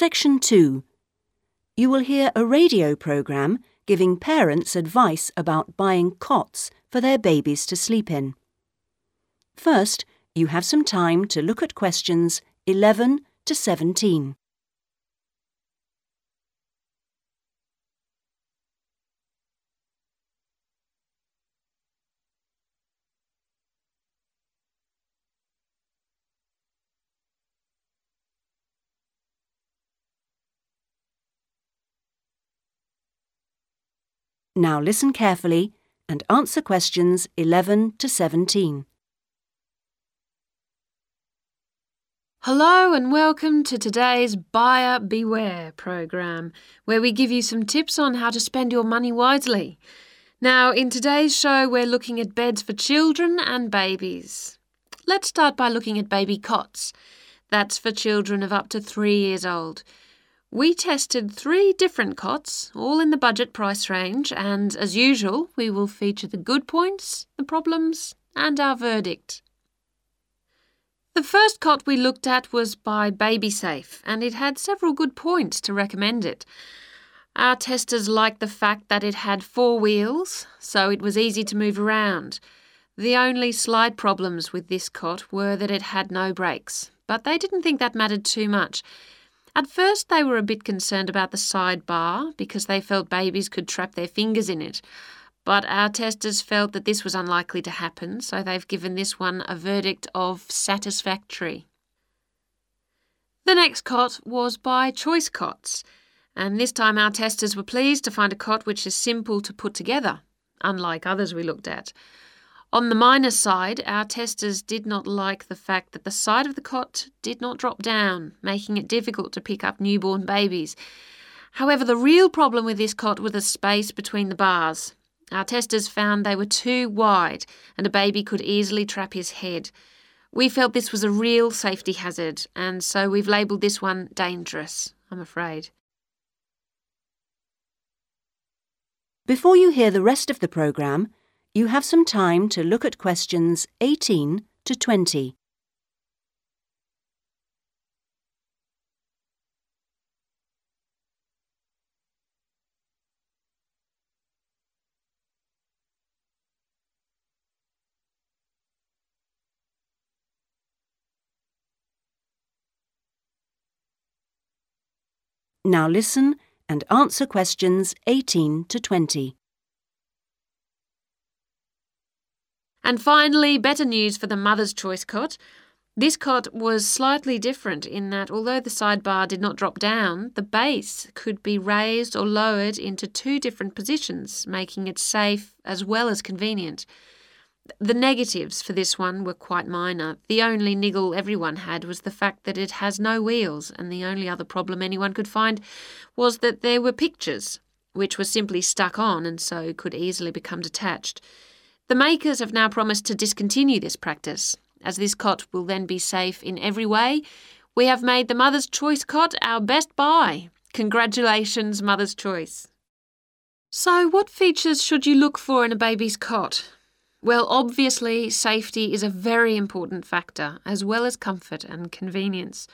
Section 2. You will hear a radio programme giving parents advice about buying cots for their babies to sleep in. First, you have some time to look at questions 11 to 17. Now listen carefully and answer questions 11 to 17. Hello and welcome to today's Buyer Beware program, where we give you some tips on how to spend your money wisely. Now, in today's show, we're looking at beds for children and babies. Let's start by looking at baby cots. That's for children of up to three years old. We tested three different cots, all in the budget price range, and as usual, we will feature the good points, the problems, and our verdict. The first cot we looked at was by BabySafe, and it had several good points to recommend it. Our testers liked the fact that it had four wheels, so it was easy to move around. The only slight problems with this cot were that it had no brakes, but they didn't think that mattered too much. At first, they were a bit concerned about the side bar because they felt babies could trap their fingers in it. But our testers felt that this was unlikely to happen, so they've given this one a verdict of satisfactory. The next cot was by Choice Cots, and this time our testers were pleased to find a cot which is simple to put together, unlike others we looked at. On the minus side, our testers did not like the fact that the side of the cot did not drop down, making it difficult to pick up newborn babies. However, the real problem with this cot was the space between the bars. Our testers found they were too wide and a baby could easily trap his head. We felt this was a real safety hazard, and so we've labelled this one dangerous, I'm afraid. Before you hear the rest of the programme, you have some time to look at questions 18 to 20. Now listen and answer questions 18 to 20. And finally, better news for the Mother's Choice cot. This cot was slightly different in that although the sidebar did not drop down, the base could be raised or lowered into two different positions, making it safe as well as convenient. The negatives for this one were quite minor. The only niggle everyone had was the fact that it has no wheels, and the only other problem anyone could find was that there were pictures, which were simply stuck on and so could easily become detached. The makers have now promised to discontinue this practice, as this cot will then be safe in every way. We have made the Mother's Choice cot our best buy. Congratulations, Mother's Choice. So, what features should you look for in a baby's cot? Well, obviously, safety is a very important factor, as well as comfort and convenience.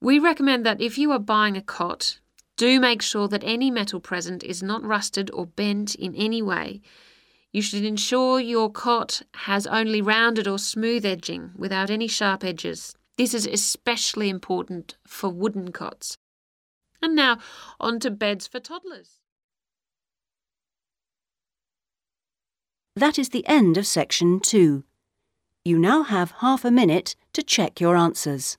We recommend that if you are buying a cot, do make sure that any metal present is not rusted or bent in any way. You should ensure your cot has only rounded or smooth edging without any sharp edges. This is especially important for wooden cots. And now on to beds for toddlers. That is the end of section two. You now have half a minute to check your answers.